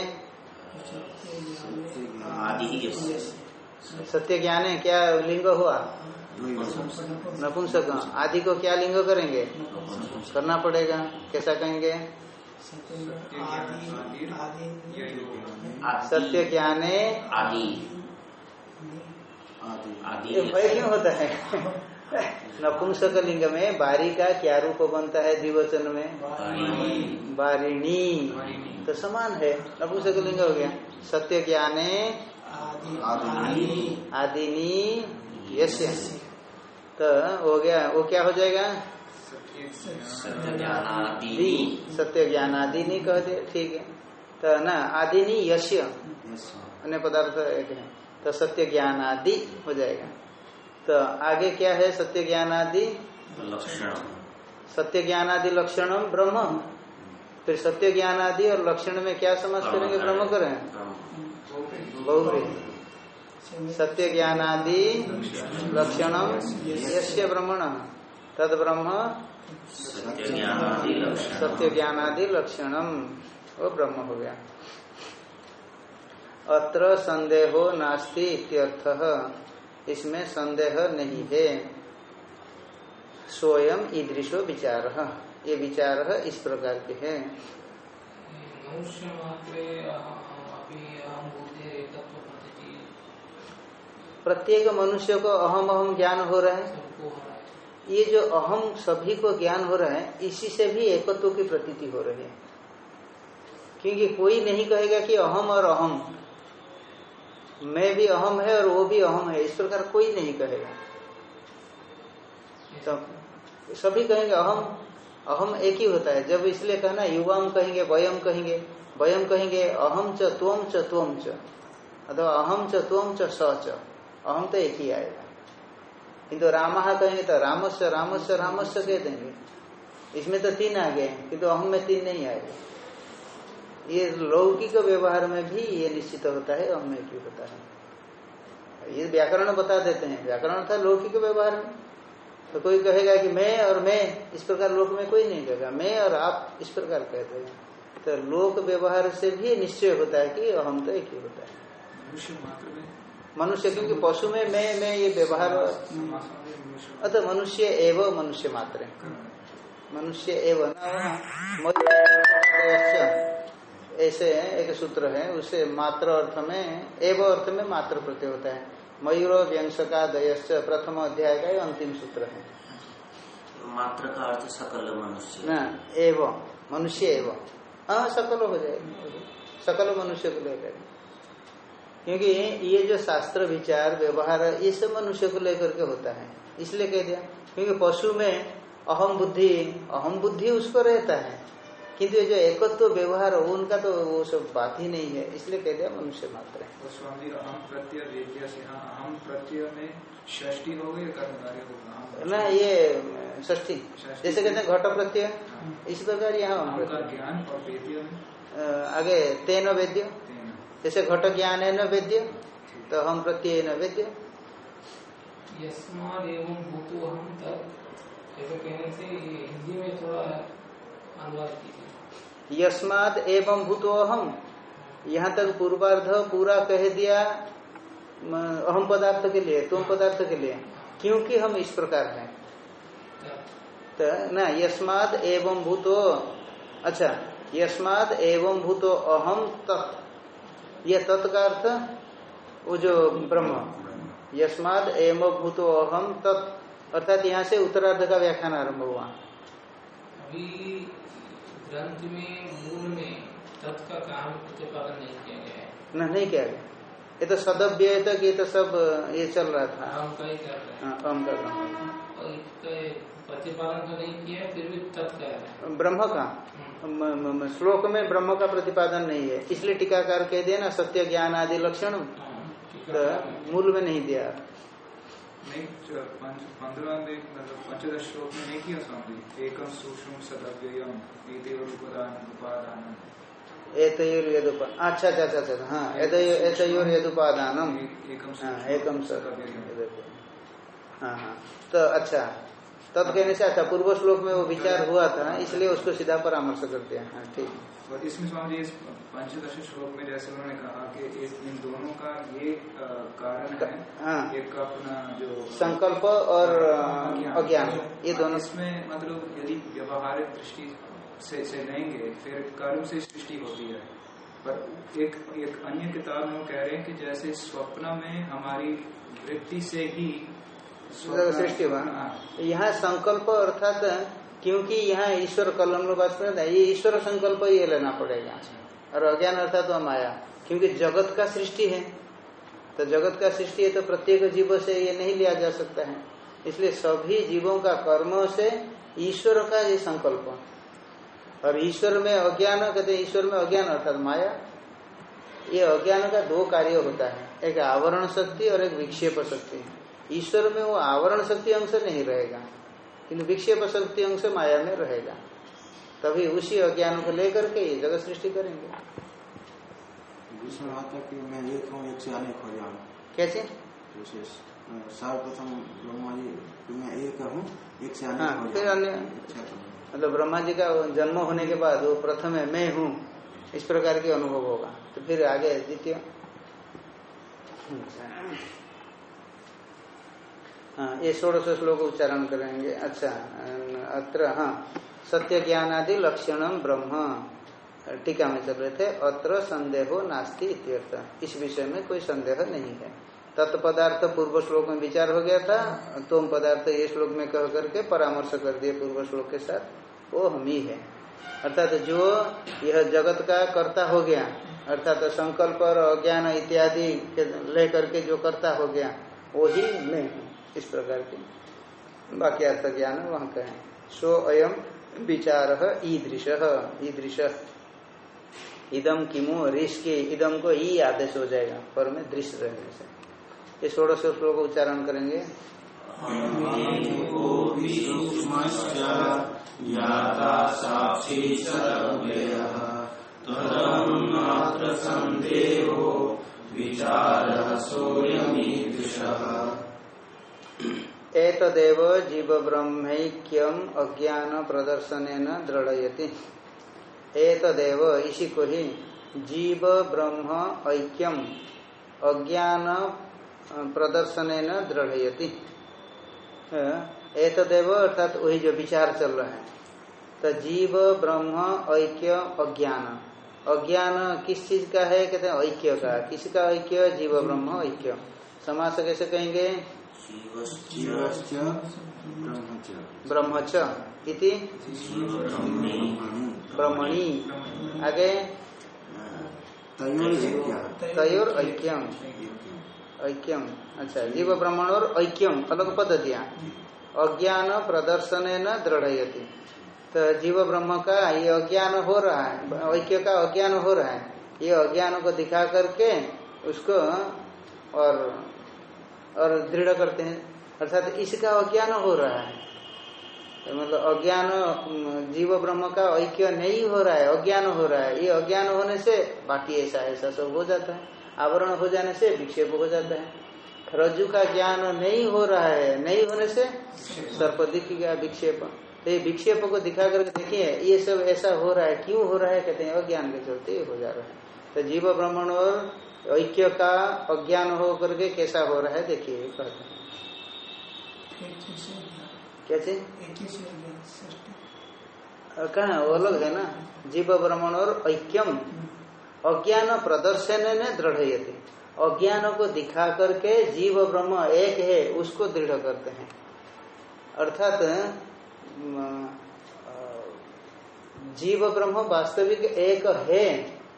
A: सत्य ज्ञाने क्या लिंग हुआ? नपुंसक। आदि को क्या लिंग करेंगे? करना पड़ेगा। कैसा कहेंगे? सत्य ज्ञाने
B: आदि।
A: ये
B: आदि
A: भय क्यों होता है? नपुंसक लिंग में बारी का क्या रूप बनता है द्विवचन में? बारिणी। तो समान है। नपुंसक लिंग हो गया। सत्य ज्ञाने आदिनी यस्य। तो हो गया वो क्या हो जाएगा?
B: सत्य
A: ज्ञान आदिनी कह दे ठीक है। तो ना आदिनी यश्य अन्य पदार्थ एक है। तो सत्य ज्ञान आदि हो जाएगा। तो आगे क्या है? सत्य ज्ञान आदि
B: लक्षण
A: सत्य ज्ञान आदि लक्षणम ब्रह्म। फिर सत्य ज्ञान आदि और लक्षण में क्या समझ करेंगे? ब्रह्म करें बहुरी सत्य ज्ञान आदि लक्षणम। यश्य ब्रह्मण। तद ब्रह्म
B: सत्य ज्ञानादि लक्षण
A: ज्ञान आदि लक्षणम। वो ब्रह्म हो गया। अत्र संदेहो नास्ति इत्यर्थ। इसमें संदेह नहीं है। स्वयं ईदृशो विचार। ये विचार इस प्रकार के है। प्रत्येक मनुष्य को अहम अहम ज्ञान हो रहा है। ये जो अहम सभी को ज्ञान हो रहा है, इसी से भी एकत्व की प्रतीति हो रही है। क्योंकि कोई नहीं कहेगा कि अहम और अहम। मैं भी अहम है और वो भी अहम है, इस प्रकार कोई नहीं कहेगा। तो सभी कहेंगे अहम अहम एक ही होता है। जब इसलिए कहना, युवाम कहेंगे, वयम कहेंगे वयम कहेंगे, अहम च, त्वम च त्वम च। अथवा अहम च, त्वम च, स च। अहम तो एक ही आएगा। किंतु रामः कहेंगे तो रामस्य रामस्य रामस्य कह देंगे। इसमें तो तीन आ गए किंतु अहम में तीन नहीं आएगा ये लौकिक व्यवहार में भी ये निश्चित होता है, अहम में भी होता है। ये व्याकरण बता देते हैं। व्याकरण था लौकिक व्यवहार में। तो कोई कहेगा कि मैं और मैं, इस प्रकार लोक में कोई नहीं कहेगा। मैं और आप इस प्रकार कहते हैं। तो लोक व्यवहार से भी निश्चय होता है कि अहम तो एक ही होता है।
D: मनुष्य
A: क्योंकि पशु में मैं मैं ये व्यवहार अतः मनुष्य एवं मनुष्य मात्र मनुष्य एवं ऐसे एक सूत्र है उसे मात्र अर्थ में एव अर्थ में मात्र प्रत्यय होता है। मयूर व्यंश का दयश्च प्रथम अध्याय का ये अंतिम सूत्र है।
B: मात्र का अर्थ सकल मनुष्य।
A: ना एवं मनुष्य एवं। हाँ सकल हो जाएगा। सकल मनुष्य को लेकर। क्योंकि ये जो शास्त्र विचार व्यवहार ये सब मनुष्य को लेकर के होता है। इसलिए कह दिया। क्योंकि पशु में अहम बुद्धि अहम बुद्धि उसको रहता है। किंतु ये जो एकत्व व्यवहार हो उनका तो वो सब बात ही नहीं है। इसलिए कह दिया मनुष्य मात्र है।
E: तो हाँ
A: ना ये ष्ठी जैसे कहते हैं घट प्रत्यय। इस प्रकार यहाँ आगे तेन वेद्य। जैसे घट ज्ञान है न वेद्य तो हम प्रत्यय न वेद्य।
C: यस्माद एवं भूतो हम
A: अहम यहाँ तक पूर्वार्ध पूरा कह दिया अहम पदार्थ के लिए तुम पदार्थ के लिए क्योंकि हम इस प्रकार हैं। तो ना यस्माद एवं भूतो अच्छा यस्माद एवं भूतो अहम तत्। ये तत् का अर्थ वो जो ब्रह्म। यस्माद एवं भूतो अहम तत्। अर्थात यहाँ से उत्तरार्ध का व्याख्यान आरंभ हुआ।
C: अभी ग्रंथ में मूल में तत् का काम प्रतिपादन नहीं किया गया है।
A: न नहीं क्या गया। ये तो सदव्य तक ये तो सब ये चल रहा था।
C: हम का ही। कर रहे हैं।
A: हाँ,
C: प्रतिपादन तो नहीं किया फिर भी तत्
A: ब्रह्म का? श्लोक में ब्रह्म का प्रतिपादन नहीं है। इसलिए टीकाकार कह दिया ना सत्य ज्ञान आदि लक्षण तो मूल में नहीं दिया।
E: नहीं पंद्रह मतलब
A: अच्छा अच्छा अच्छा अच्छा हाँ एतयो एतयोर
E: एकम
A: हाँ एकम हाँ हाँ तो अच्छा। तब कहने से अच्छा पूर्व श्लोक में वो विचार हुआ था इसलिए उसको सीधा परामर्श कर दिया हाँ ठीक।
E: इसमें स्वामी जी इस पंचदश श्लोक में जैसे उन्होंने कहा कि इस इन दोनों का ये कारण है
A: हाँ।
E: एक अपना जो
A: संकल्प और अज्ञान। ये दोनों।
E: इसमें मतलब यदि व्यवहारिक दृष्टि से से लेंगे फिर कर्म से सृष्टि होती है। पर एक एक अन्य किताब में वो कह रहे हैं कि जैसे स्वप्न में हमारी वृत्ति से ही
A: सृष्टि हुआ यहाँ संकल्प अर्थात क्योंकि यहाँ ईश्वर कलम लोग ये ईश्वर संकल्प ये लेना पड़ेगा और अज्ञान अर्थात तो माया, क्योंकि जगत का सृष्टि है। तो जगत का सृष्टि है तो प्रत्येक जीव से ये नहीं लिया जा सकता है। इसलिए सभी जीवों का कर्म से ईश्वर का ये संकल्प। और ईश्वर में अज्ञान, कहते हैं ईश्वर में अज्ञान अर्थात माया, ये अज्ञान का दो कार्य होता है। एक आवरण शक्ति और एक विक्षेप शक्ति। ईश्वर में वो आवरण शक्ति अंश नहीं रहेगा किंतु विक्षेप शक्ति अंश माया में रहेगा। तभी उसी अज्ञान को लेकर के ये जगत सृष्टि करेंगे।
D: इसमें आता है कि मैं एक हूँ एक से अनेक हो जाऊँ।
A: कैसे?
D: सर्वप्रथम ब्रह्मा जी कि मैं एक हूँ एक से अनेक
A: हाँ, फिर अन्य-
D: अच्छा। तो
A: मतलब ब्रह्मा जी का जन्म होने के बाद वो प्रथम है मैं हूँ इस प्रकार के अनुभव होगा। तो फिर आगे द्वितीय। हाँ ये षोड़श श्लोक उच्चारण करेंगे। अच्छा अत्र हाँ सत्य ज्ञान आदि लक्षणम ब्रह्म। टीका में चल रहे थे, अत्र संदेहो नास्ति इत्यर्थ। इस विषय में कोई संदेह नहीं है। तत्पदार्थ पूर्व श्लोक में विचार हो गया था, तुम पदार्थ ये श्लोक में कह करके परामर्श कर दिए पूर्व श्लोक के साथ, वो हम ही है। अर्थात जो यह जगत का कर्ता हो गया, अर्थात संकल्प और अज्ञान इत्यादि के लेकर के जो कर्ता हो गया, वो ही मैं हूँ। इस प्रकार की। बाकी अर्थ ज्ञान वहाँ कहें सो अयम विचार ईदृश। ईदृश। इदम किमु ऋष के इदम को ई आदेश हो जाएगा। पर में दृश्य रहने से। ये षोड़श श्लोक उच्चारण करेंगे।
B: विचारः सोऽयमीदृशः
A: एतदेव जीव ब्रह्मैक्यम अज्ञान प्रदर्शन दृढ़यति। एतदेव इसी को ही जीव ब्रह्म ऐक्यम अज्ञान प्रदर्शन दृढ़यति एतदेव अर्थात वही जो विचार चल रहा है। तो जीव ब्रह्म ऐक्य अज्ञान। अज्ञान किस चीज़ का है? कहते हैं ऐक्य का। किसका ऐक्य? जीव ब्रह्म ऐक्य। समास कैसे कहेंगे?
D: जीवश्च ब्रह्मच।
A: ब्रह्मच इति ब्रह्मणि। आगे।
D: तयोर
A: ऐक्यम ऐक्यम। अच्छा जीव ब्रह्मण और ऐक्यम अलग पद दिया अज्ञान प्रदर्शन न दृढ़यति। तो जीव ब्रह्म का ये अज्ञान हो रहा है ऐक्य का अज्ञान हो रहा है। ये अज्ञान को दिखा करके उसको और और दृढ़ करते हैं। अर्थात इसका अज्ञान हो रहा है। तो मतलब अज्ञान, जीव ब्रह्म का ऐक्य नहीं हो रहा है, अज्ञान हो रहा है। ये अज्ञान होने से बाकी ऐसा ऐसा सब हो जाता है। आवरण हो जाने से विक्षेप हो जाता है। रज्जु का ज्ञान नहीं हो रहा है, नहीं होने से सर्प दिख गया, विक्षेप। तो ये विक्षेप को दिखा करके देखिए, ये सब ऐसा हो रहा है, क्यों हो रहा है? कहते हैं अज्ञान के चलते हो जा रहा है। तो जीव ब्रह्मण और ऐक्य का अज्ञान हो करके कैसा हो रहा है, देखिए कहते हैं क्या कहा? वो अलग है ना? जीव ब्रह्मण और ऐक्यम। अज्ञान प्रदर्शन ने दृढ़ अज्ञान को दिखा करके जीव ब्रह्म एक है, उसको दृढ़ करते हैं। अर्थात जीव ब्रह्म वास्तविक एक है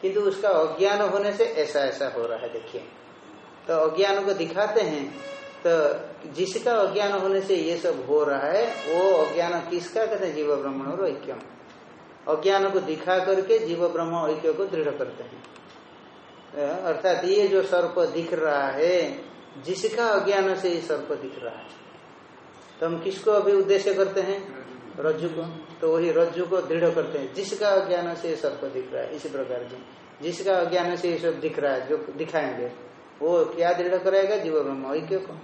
A: किंतु उसका अज्ञान होने से ऐसा ऐसा हो रहा है, देखिए। तो अज्ञान को दिखाते हैं तो जिसका अज्ञान होने से ये सब हो रहा है, वो अज्ञान किसका? कहते हैं जीव ब्रह्मण और ऐक्यम। अज्ञान को दिखा करके जीव ब्रह्म ऐक्य को दृढ़ करते हैं। अर्थात ये जो सर्प दिख रहा है, जिसका अज्ञान से ये सर्प दिख रहा है। तो हम किसको अभी उद्देश्य करते हैं? रज्जु को तो वही रज्जु को दृढ़ करते हैं। जिसका अज्ञान से ये सर्प दिख रहा है इसी प्रकार की। जिसका अज्ञान से ये सब दिख रहा है जो दिखाएँगे वो क्या दृढ़ कराएगा जीव ब्रह्म ऐक्य को?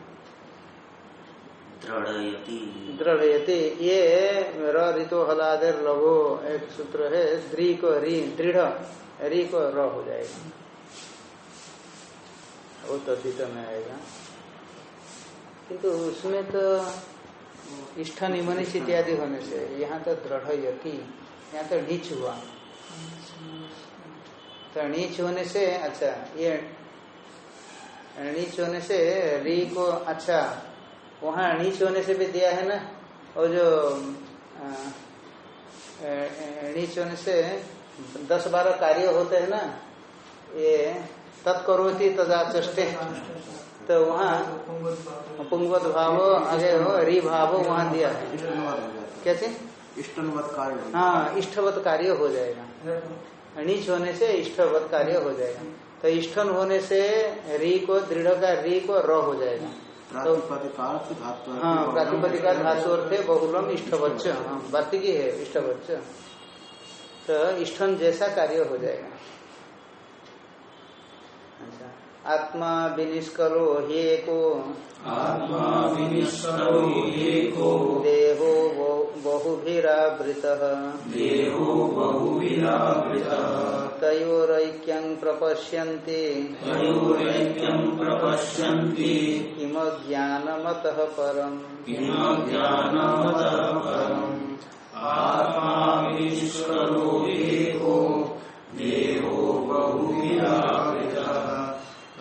A: दृढ़ ये ऋतो हलादेर लघो एक सूत्र है द्री को री दृढ़ री को र हो जाएगा। वो तद्धित में आएगा। किंतु उसमें तो इष्ट निमनिश इत्यादि होने से, यहाँ तो दृढ़ यति यहाँ तो नीच हुआ। तो नीच होने से अच्छा ये, नीच होने से री को अच्छा वहाँ नीच होने से भी दिया है ना? और जो नीच होने से दस बारह कार्य होते हैं ना, ये तत्करोती तदा चष्टे तो वहाँ पुंगवत भाव आगे हो री भाव वहाँ दिया। कैसे?
D: इष्टवत कार्य
A: हाँ इष्टवत कार्य हो जाएगा। नीच होने से इष्टवत कार्य हो जाएगा। तो इष्टन होने से री को, दृढ़ का री को र हो जाएगा। तो हाँ प्रातिपदिका धातु अर्थ बहुलम इष्टवच्च। हाँ वार्तिकी है, इष्टवच्च। तो इष्टन जैसा कार्य हो जाएगा। आत्मा विनिष्कलो हेको
B: आत्मा विनिष्कलो
A: देहो बहुभिरावृत।
B: देहो बहुविरावृतः
A: तयोरैक्यं प्रपश्यन्ति।
B: तयोरैक्यं प्रपश्यन्ति।
A: किम ज्ञानमतः परम्।
B: किम परम्। आत्मा विनिष्कलो देहो बहुविरावृतः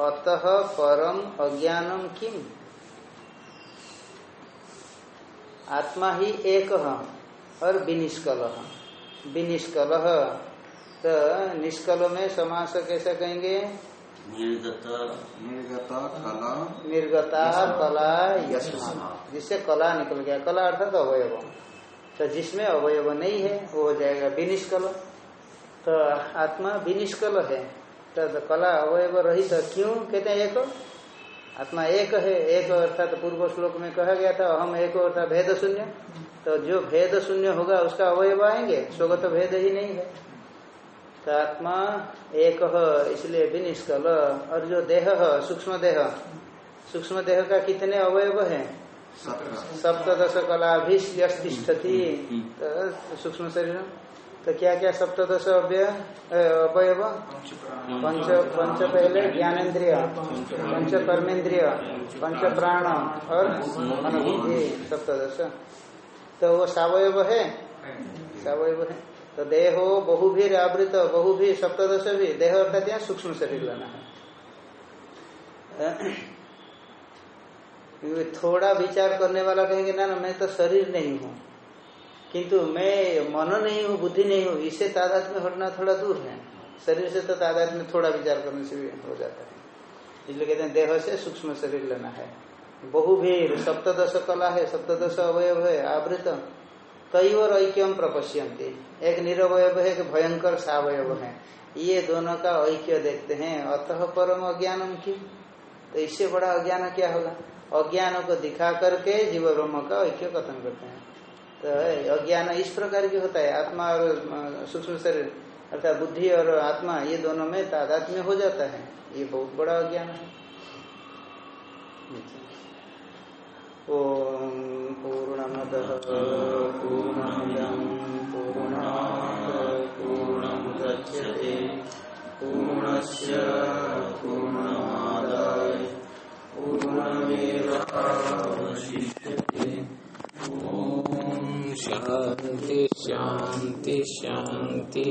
A: अतः परम अज्ञानम किम? आत्मा ही एक और विनिष्कल विनिष्कल तो निष्कल में समास कैसे कहेंगे?
B: निर्गत
D: निर्गत कला।
A: निर्गता कला यशमा जिससे कला निकल गया। कला अर्थात तो अवयव। तो जिसमें अवयव नहीं है वो हो जाएगा विनिष्कल। तो आत्मा विनिष्कल है। तो कला अवयव रहित तो क्यों? कहते हैं एक। आत्मा एक है एक अर्थात पूर्व श्लोक में कहा गया था हम एक अर्थात भेद शून्य। तो जो भेद शून्य होगा उसका अवयव आएँगे? स्वगत भेद ही नहीं है। तो आत्मा एक है इसलिए भी निष्कल और जो देह है सूक्ष्म देह। सूक्ष्म देह का कितने अवयव है? सप्तदश कलाभिष्ठती तो सूक्ष्म शरीर। तो क्या क्या सप्तश अव्यय अवयव? पंच पंच पहले ज्ञानेन्द्रिय, पंच कर्मेन्द्रिय, पंच प्राण और अनुभूति, सप्तदश। तो वो सवयव है? सवयव है। तो देहो बहु भी आवृत बहु भी सप्तदश भी, देह अर्थात यहाँ सूक्ष्म शरीर लेना है। थोड़ा विचार करने वाला कहेंगे, ना ना, मैं तो शरीर नहीं हूँ। किंतु मैं मन नहीं हूँ, बुद्धि नहीं हूँ, इससे तादाद में हटना थोड़ा दूर है। शरीर से तो तादाद में थोड़ा विचार करने से भी हो जाता है। इसलिए कहते हैं, देह से सूक्ष्म शरीर लेना है। बहुभीर सप्तश कला है सप्तश अवयव है, आवृत। कई और ऐक्यम प्रपश्यंती एक निरवय है, एक भयंकर सावयव है। ये दोनों का ऐक्य देखते हैं। अतः परम अज्ञानम की। तो इससे बड़ा अज्ञान क्या होगा अज्ञान को दिखा करके जीव ब्रह्म का ऐक्य कथन करते हैं। तो अज्ञान इस प्रकार की होता है, आत्मा और सूक्ष्म शरीर, अर्थात बुद्धि और आत्मा, ये दोनों में तादात्म्य हो जाता है। ये बहुत बड़ा अज्ञान है। ओम पूर्णमद पूर्णमुदच्यते पूर्णस्य पूर्णमादाय।
B: शांति शांति शांति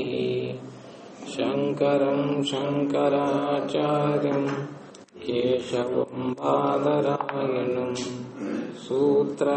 B: शंकर शंकराचार्यं केशवं बादरायणं सूत्र